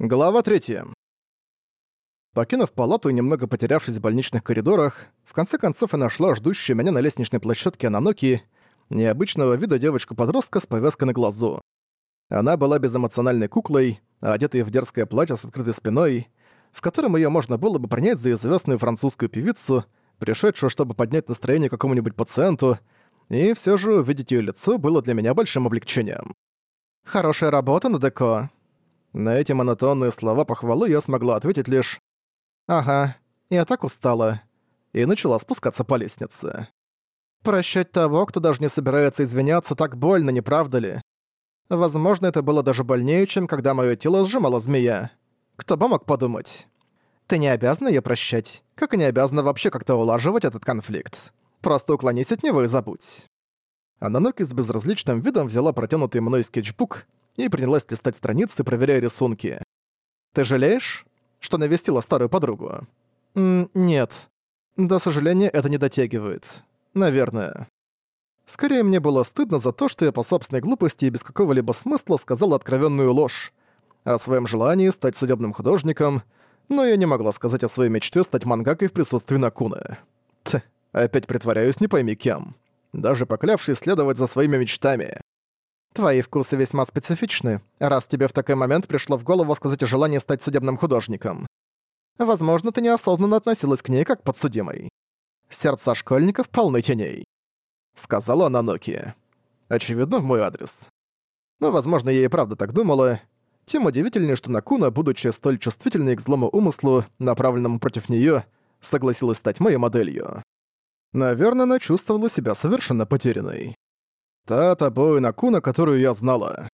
Глава 3. Покинув палату и немного потерявшись в больничных коридорах, в конце концов я нашла ждущую меня на лестничной площадке Ананоки, необычного вида девочку-подростка с повязкой на глазу. Она была безэмоциональной куклой, одетой в дерзкое платье с открытой спиной, в котором ее можно было бы принять за известную французскую певицу, пришедшую, чтобы поднять настроение какому-нибудь пациенту, и все же увидеть ее лицо было для меня большим облегчением. «Хорошая работа, Надеко», на эти монотонные слова похвалы я смогла ответить лишь «Ага, я так устала» и начала спускаться по лестнице. Прощать того, кто даже не собирается извиняться, так больно, не правда ли? Возможно, это было даже больнее, чем когда мое тело сжимала змея. Кто бы мог подумать? Ты не обязана ее прощать, как и не обязана вообще как-то улаживать этот конфликт. Просто уклонись от него и забудь. Ананоки с безразличным видом взяла протянутый мной скетчбук и принялась листать страницы, проверяя рисунки. «Ты жалеешь, что навестила старую подругу?» М «Нет. До сожаления, это не дотягивает. Наверное». Скорее, мне было стыдно за то, что я по собственной глупости и без какого-либо смысла сказала откровенную ложь о своем желании стать судебным художником, но я не могла сказать о своей мечте стать мангакой в присутствии Накуны. Тх, опять притворяюсь не пойми кем. Даже поклявшись следовать за своими мечтами. Твои вкусы весьма специфичны, раз тебе в такой момент пришло в голову сказать желание стать судебным художником. Возможно, ты неосознанно относилась к ней как подсудимой. Сердца школьников полны теней. Сказала она Нокия. Очевидно, в мой адрес. Но, возможно, я и правда так думала. Тем удивительнее, что Накуна, будучи столь чувствительной к злому умыслу, направленному против нее, согласилась стать моей моделью. Наверное, она чувствовала себя совершенно потерянной. Тата тобой Накуна, которую я знала.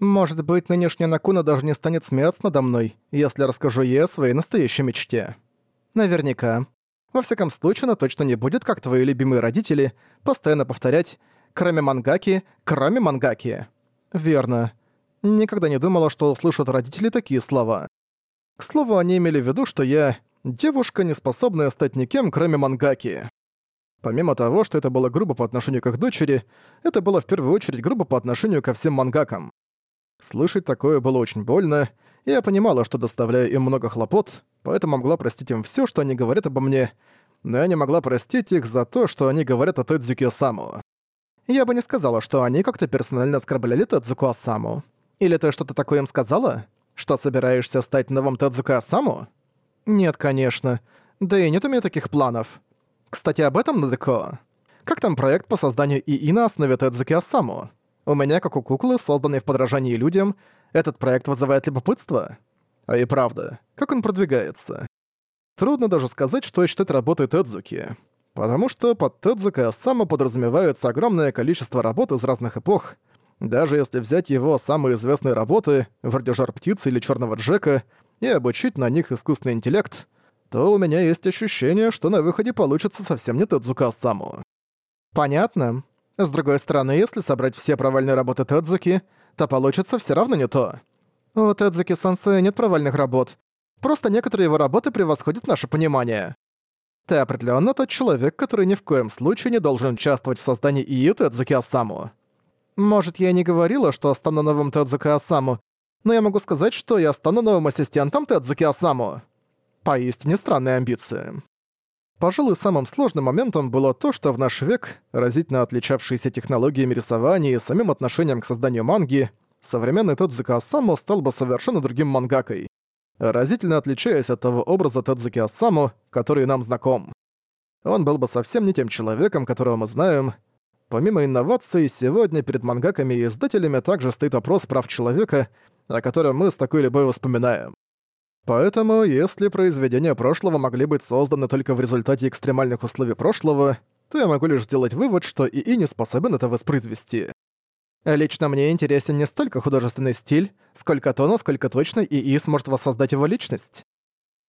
Может быть, нынешняя Накуна даже не станет смеяться надо мной, если расскажу ей о своей настоящей мечте. Наверняка. Во всяком случае, она точно не будет, как твои любимые родители, постоянно повторять кроме мангаки, кроме мангаки». Верно. Никогда не думала, что услышат родители такие слова. К слову, они имели в виду, что я девушка, не способная стать никем, кроме мангаки. Помимо того, что это было грубо по отношению к их дочери, это было в первую очередь грубо по отношению ко всем мангакам. Слышать такое было очень больно, и я понимала, что доставляю им много хлопот, поэтому могла простить им все, что они говорят обо мне, но я не могла простить их за то, что они говорят о Тэдзюке Саму. Я бы не сказала, что они как-то персонально оскорбляли Тэдзюку Асаму. Или ты что-то такое им сказала? Что собираешься стать новым Тэдзюка Асаму? Нет, конечно. Да и нет у меня таких планов. Кстати, об этом, Надеко. Как там проект по созданию ИИ на основе Тедзуки Асаму? У меня, как у куклы, созданной в подражании людям, этот проект вызывает любопытство? А и правда, как он продвигается? Трудно даже сказать, что считать работой Тедзуки. Потому что под Тедзуки Асаму подразумевается огромное количество работ из разных эпох, даже если взять его самые известные работы, вроде «Жар птицы» или «Черного Джека», и обучить на них искусственный интеллект — то у меня есть ощущение, что на выходе получится совсем не Тедзука Саму. Понятно. С другой стороны, если собрать все провальные работы Тедзуки, то получится все равно не то. У Тедзуки Сансея нет провальных работ. Просто некоторые его работы превосходят наше понимание. Ты определенно тот человек, который ни в коем случае не должен участвовать в создании ИИ Тедзуки Асаму. Может, я и не говорила, что стану новым Тедзуки Асаму, но я могу сказать, что я стану новым ассистентом Тедзуки Асаму. Поистине странные амбиции. Пожалуй, самым сложным моментом было то, что в наш век, разительно отличавшиеся технологиями рисования и самим отношением к созданию манги, современный Тодзуки Осаму стал бы совершенно другим мангакой, разительно отличаясь от того образа Тодзуки Осаму, который нам знаком. Он был бы совсем не тем человеком, которого мы знаем. Помимо инноваций, сегодня перед мангаками и издателями также стоит вопрос прав человека, о котором мы с такой любовью вспоминаем. Поэтому, если произведения прошлого могли быть созданы только в результате экстремальных условий прошлого, то я могу лишь сделать вывод, что ИИ не способен это воспроизвести. Лично мне интересен не столько художественный стиль, сколько то, насколько точно ИИ сможет воссоздать его личность.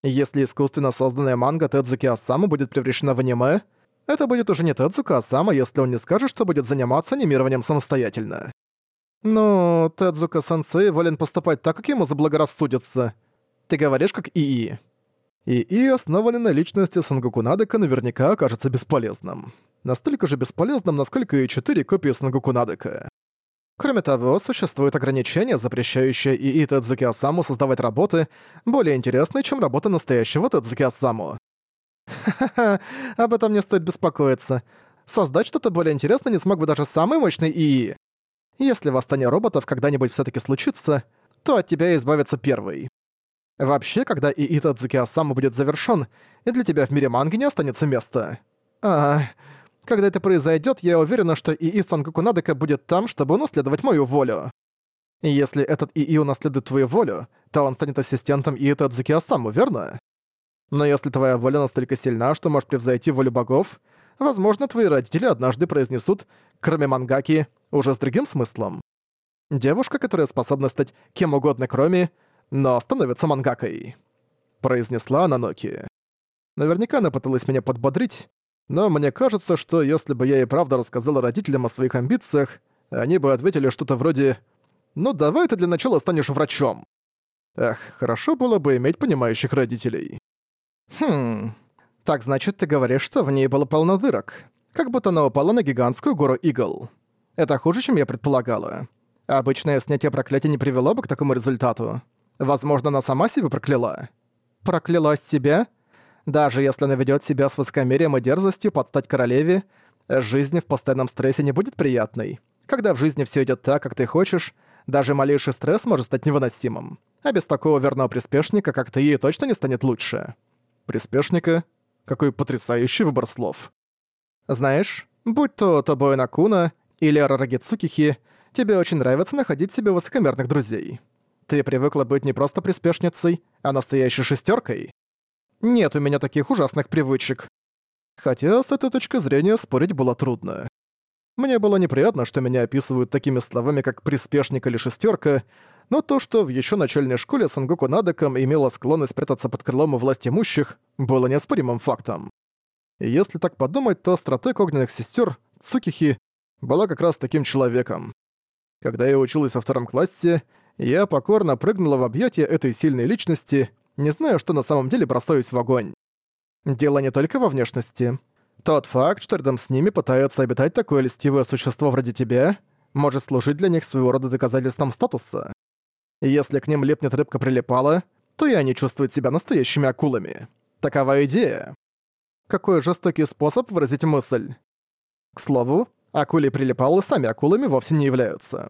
Если искусственно созданная манга Тедзуки Асама будет превращена в аниме, это будет уже не Тедзука Осама, если он не скажет, что будет заниматься анимированием самостоятельно. Но Тедзука-сенсей волен поступать так, как ему заблагорассудится — ты говоришь как ИИ. ИИ, основанный на личности Сангоку Надека, наверняка окажется бесполезным. Настолько же бесполезным, насколько и четыре копии Сангоку Надека. Кроме того, существует ограничение, запрещающее ИИ Тедзуки Осаму создавать работы, более интересные, чем работа настоящего Тедзуки Осаму. Ха-ха-ха, об этом не стоит беспокоиться. Создать что-то более интересное не смог бы даже самый мощный ИИ. Если восстание роботов когда-нибудь все таки случится, то от тебя избавится первый. Вообще, когда и Иита Цукиосама будет завершён, и для тебя в мире манги не останется места. А, когда это произойдёт, я уверена, что Ии Сангоку Надека будет там, чтобы унаследовать мою волю. Если этот ИИ унаследует твою волю, то он станет ассистентом Иита Цукиосаму, верно? Но если твоя воля настолько сильна, что можешь превзойти волю богов, возможно, твои родители однажды произнесут, кроме мангаки, уже с другим смыслом. Девушка, которая способна стать кем угодно кроме, но становится мангакой», — произнесла Ананоки. Наверняка она пыталась меня подбодрить, но мне кажется, что если бы я и правда рассказала родителям о своих амбициях, они бы ответили что-то вроде «Ну давай ты для начала станешь врачом». Эх, хорошо было бы иметь понимающих родителей. Хм, так значит, ты говоришь, что в ней было полно дырок. Как будто она упала на гигантскую гору игл. Это хуже, чем я предполагала. Обычное снятие проклятия не привело бы к такому результату. Возможно, она сама себя прокляла. Прокляла себя? Даже если она ведёт себя с высокомерием и дерзостью под стать королеве, жизнь в постоянном стрессе не будет приятной. Когда в жизни всё идёт так, как ты хочешь, даже малейший стресс может стать невыносимым. А без такого верного приспешника, как ты, ей точно не станет лучше. Приспешника? Какой потрясающий выбор слов. Знаешь, будь то Тобой Накуна или Рарагицукихи, тебе очень нравится находить себе высокомерных друзей. Ты привыкла быть не просто приспешницей, а настоящей шестеркой. Нет у меня таких ужасных привычек. Хотя с этой точки зрения спорить было трудно. Мне было неприятно, что меня описывают такими словами, как «приспешник» или «шестерка», но то, что в еще начальной школе Сангоку Надаком имела склонность прятаться под крылом у власть имущих, было неоспоримым фактом. И если так подумать, то стратег огненных сестер Цукихи была как раз таким человеком. Когда я училась во втором классе, я покорно прыгнула в объятия этой сильной личности, не зная, что на самом деле бросаюсь в огонь. Дело не только во внешности. Тот факт, что рядом с ними пытаются обитать такое листивое существо вроде тебя, может служить для них своего рода доказательством статуса. Если к ним лепнет рыбка прилипала, то и они чувствуют себя настоящими акулами. Такова идея. Какой жестокий способ выразить мысль. К слову, акули прилипалы сами акулами вовсе не являются.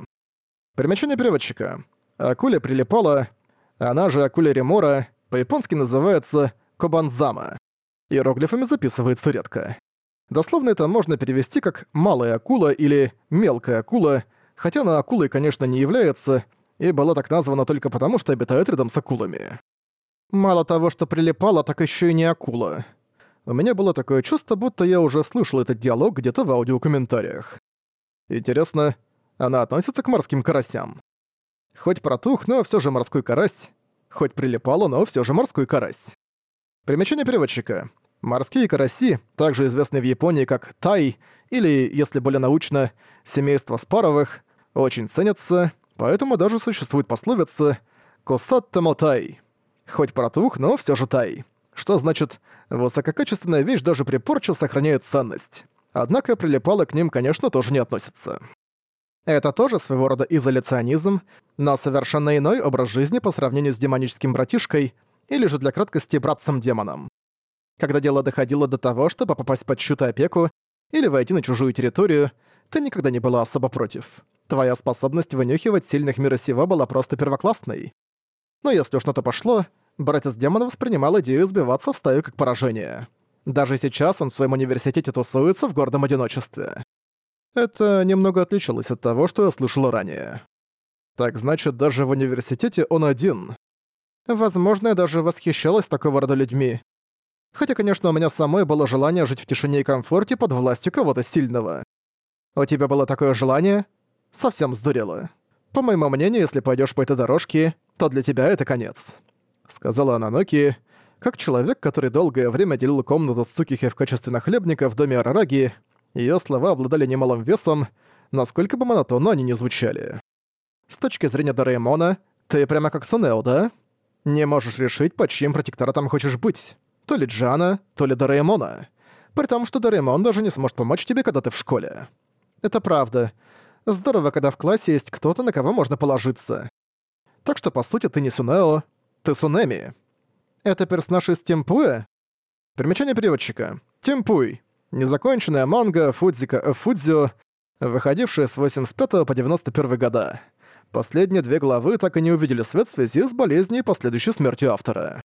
Примечание переводчика акуля прилипала, она же акуля ремора, по-японски называется кобанзама. Иероглифами записывается редко. Дословно это можно перевести как «малая акула» или «мелкая акула», хотя она акулой, конечно, не является, и была так названа только потому, что обитает рядом с акулами. Мало того, что прилипала, так еще и не акула. У меня было такое чувство, будто я уже слышал этот диалог где-то в аудиокомментариях. Интересно, она относится к морским карасям? Хоть протух, но все же морской карась. Хоть прилипало, но все же морской карась. Примечание переводчика. Морские караси, также известные в Японии как тай, или, если более научно, семейство спаровых, очень ценятся, поэтому даже существует пословица «косаттамо тай». Хоть протух, но все же тай. Что значит «высококачественная вещь даже при порче сохраняет ценность». Однако прилипало к ним, конечно, тоже не относится. Это тоже своего рода изоляционизм, но совершенно иной образ жизни по сравнению с демоническим братишкой или же для краткости братцем-демоном. Когда дело доходило до того, чтобы попасть под чью-то опеку или войти на чужую территорию, ты никогда не была особо против. Твоя способность вынюхивать сильных мира сего была просто первоклассной. Но если уж что-то пошло, братец-демон воспринимал идею сбиваться в стаю как поражение. Даже сейчас он в своем университете тусуется в гордом одиночестве. Это немного отличалось от того, что я слышала ранее. Так значит, даже в университете он один. Возможно, я даже восхищалась такого рода людьми. Хотя, конечно, у меня самой было желание жить в тишине и комфорте под властью кого-то сильного. У тебя было такое желание? Совсем сдурело. По моему мнению, если пойдешь по этой дорожке, то для тебя это конец. Сказала Ананоки, как человек, который долгое время делил комнату с Цукихи в качестве нахлебника в доме Арараги, Её слова обладали немалым весом, насколько бы монотонно они не звучали. С точки зрения Дореймона, ты прямо как Сунео, да? Не можешь решить, под чьим протекторатом хочешь быть. То ли Джана, то ли Дореймона. При том, что Дореймон даже не сможет помочь тебе, когда ты в школе. Это правда. Здорово, когда в классе есть кто-то, на кого можно положиться. Так что, по сути, ты не Сунео, ты Сунеми. Это персонаж из Темпуя? Примечание переводчика. Тимпуй незаконченная манга Фудзика э, Фудзио, выходившая с 85 по 91 года. Последние две главы так и не увидели свет в связи с болезнью и последующей смертью автора.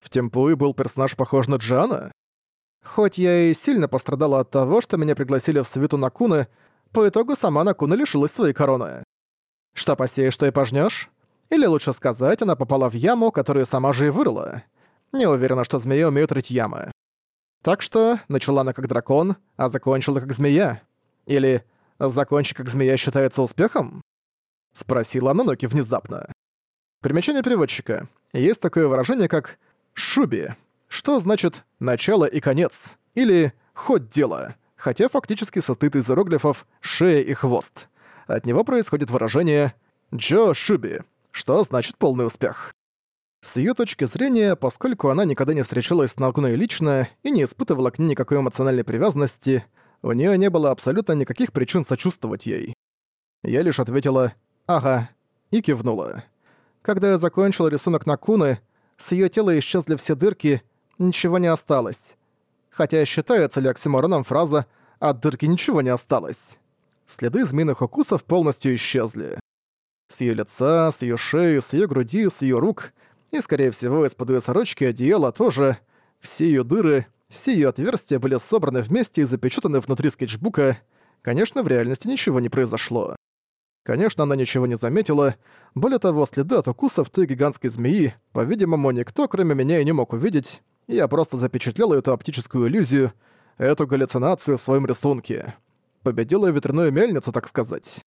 В Темпуи был персонаж похож на Джана? Хоть я и сильно пострадала от того, что меня пригласили в свиту Накуны, по итогу сама Накуна лишилась своей короны. Что посеешь, что и пожнешь? Или лучше сказать, она попала в яму, которую сама же и вырыла. Не уверена, что змеи умеют рыть ямы. Так что начала она как дракон, а закончила как змея. Или «закончить как змея считается успехом?» Спросила она Ноки внезапно. Примечание переводчика. Есть такое выражение, как «шуби», что значит «начало и конец» или «ход дела», хотя фактически состоит из иероглифов «шея и хвост». От него происходит выражение «джо шуби», что значит «полный успех». С ее точки зрения, поскольку она никогда не встречалась с Нагуной лично и не испытывала к ней никакой эмоциональной привязанности, у нее не было абсолютно никаких причин сочувствовать ей. Я лишь ответила «Ага» и кивнула. Когда я закончила рисунок Накуны, с ее тела исчезли все дырки, ничего не осталось. Хотя считается ли оксимороном фраза «от дырки ничего не осталось». Следы змеиных укусов полностью исчезли. С ее лица, с ее шеи, с ее груди, с ее рук и, скорее всего, из-под ее сорочки и одеяла тоже. Все ее дыры, все ее отверстия были собраны вместе и запечатаны внутри скетчбука. Конечно, в реальности ничего не произошло. Конечно, она ничего не заметила. Более того, следы от укусов той гигантской змеи, по-видимому, никто, кроме меня, и не мог увидеть. Я просто запечатлел эту оптическую иллюзию, эту галлюцинацию в своем рисунке. Победила ветряную мельницу, так сказать.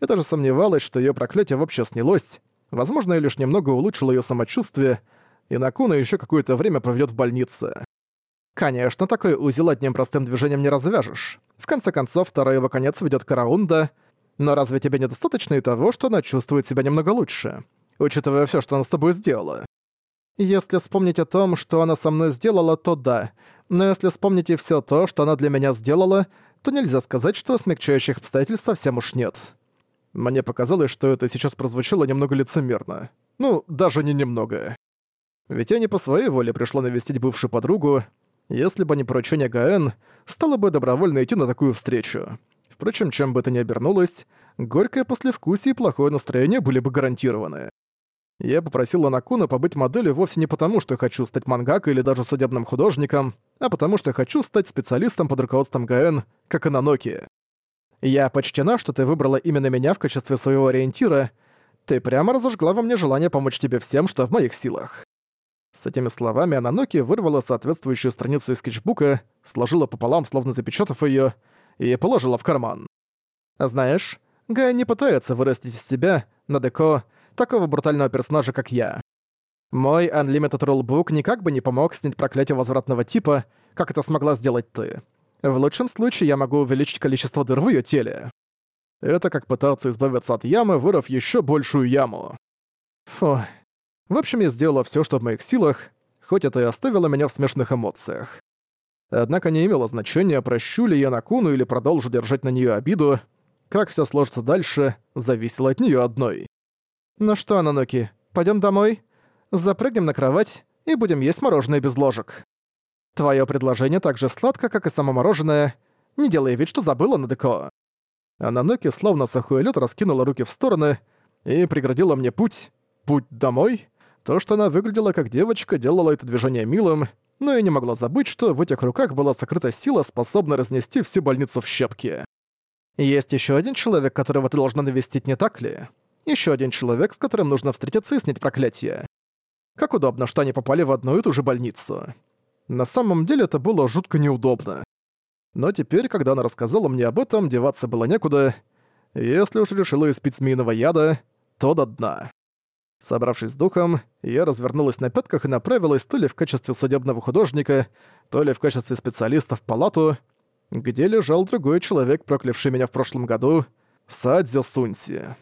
Я даже сомневалась, что ее проклятие вообще снялось, Возможно, я лишь немного улучшил ее самочувствие, и Накуна еще какое-то время проведет в больнице. Конечно, такой узел одним простым движением не развяжешь. В конце концов, второй его конец ведет Караунда, но разве тебе недостаточно и того, что она чувствует себя немного лучше, учитывая все, что она с тобой сделала? Если вспомнить о том, что она со мной сделала, то да. Но если вспомнить и все то, что она для меня сделала, то нельзя сказать, что смягчающих обстоятельств совсем уж нет. Мне показалось, что это сейчас прозвучало немного лицемерно. Ну, даже не немного. Ведь я не по своей воле пришла навестить бывшую подругу. Если бы не поручение Гаэн, стала бы добровольно идти на такую встречу. Впрочем, чем бы это ни обернулось, горькое послевкусие и плохое настроение были бы гарантированы. Я попросила Накуна побыть моделью вовсе не потому, что хочу стать мангакой или даже судебным художником, а потому что хочу стать специалистом под руководством Гаэн, как и на Ананоки. Я почтена, что ты выбрала именно меня в качестве своего ориентира. Ты прямо разожгла во мне желание помочь тебе всем, что в моих силах». С этими словами Ананоки вырвала соответствующую страницу из скетчбука, сложила пополам, словно запечатав ее, и положила в карман. «Знаешь, Гай не пытается вырастить из себя, Надеко, такого брутального персонажа, как я. Мой Unlimited Rulebook никак бы не помог снять проклятие возвратного типа, как это смогла сделать ты. В лучшем случае я могу увеличить количество дыр в её теле. Это как пытаться избавиться от ямы, вырыв ещё большую яму. Фу. В общем, я сделала всё, что в моих силах, хоть это и оставило меня в смешных эмоциях. Однако не имело значения, прощу ли я Накуну или продолжу держать на неё обиду. Как всё сложится дальше, зависело от неё одной. «Ну что, Анануки, пойдём домой? Запрыгнем на кровать и будем есть мороженое без ложек». Твое предложение так же сладко, как и само мороженое. Не делай вид, что забыла Надеко». Ананоки словно сухой лед раскинула руки в стороны и преградила мне путь. Путь домой? То, что она выглядела как девочка, делало это движение милым, но я не могла забыть, что в этих руках была сокрыта сила, способная разнести всю больницу в щепки. «Есть еще один человек, которого ты должна навестить, не так ли? Еще один человек, с которым нужно встретиться и снять проклятие. Как удобно, что они попали в одну и ту же больницу. На самом деле это было жутко неудобно. Но теперь, когда она рассказала мне об этом, деваться было некуда. Если уж решила испить змеиного яда, то до дна. Собравшись с духом, я развернулась на пятках и направилась то ли в качестве судебного художника, то ли в качестве специалиста в палату, где лежал другой человек, проклявший меня в прошлом году, Садзя Сунси.